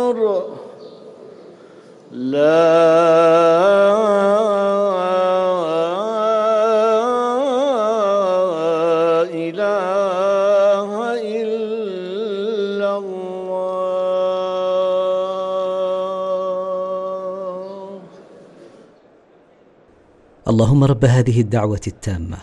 أكبر لا إله إلا الله. اللهم رب هذه الدعوة التامة.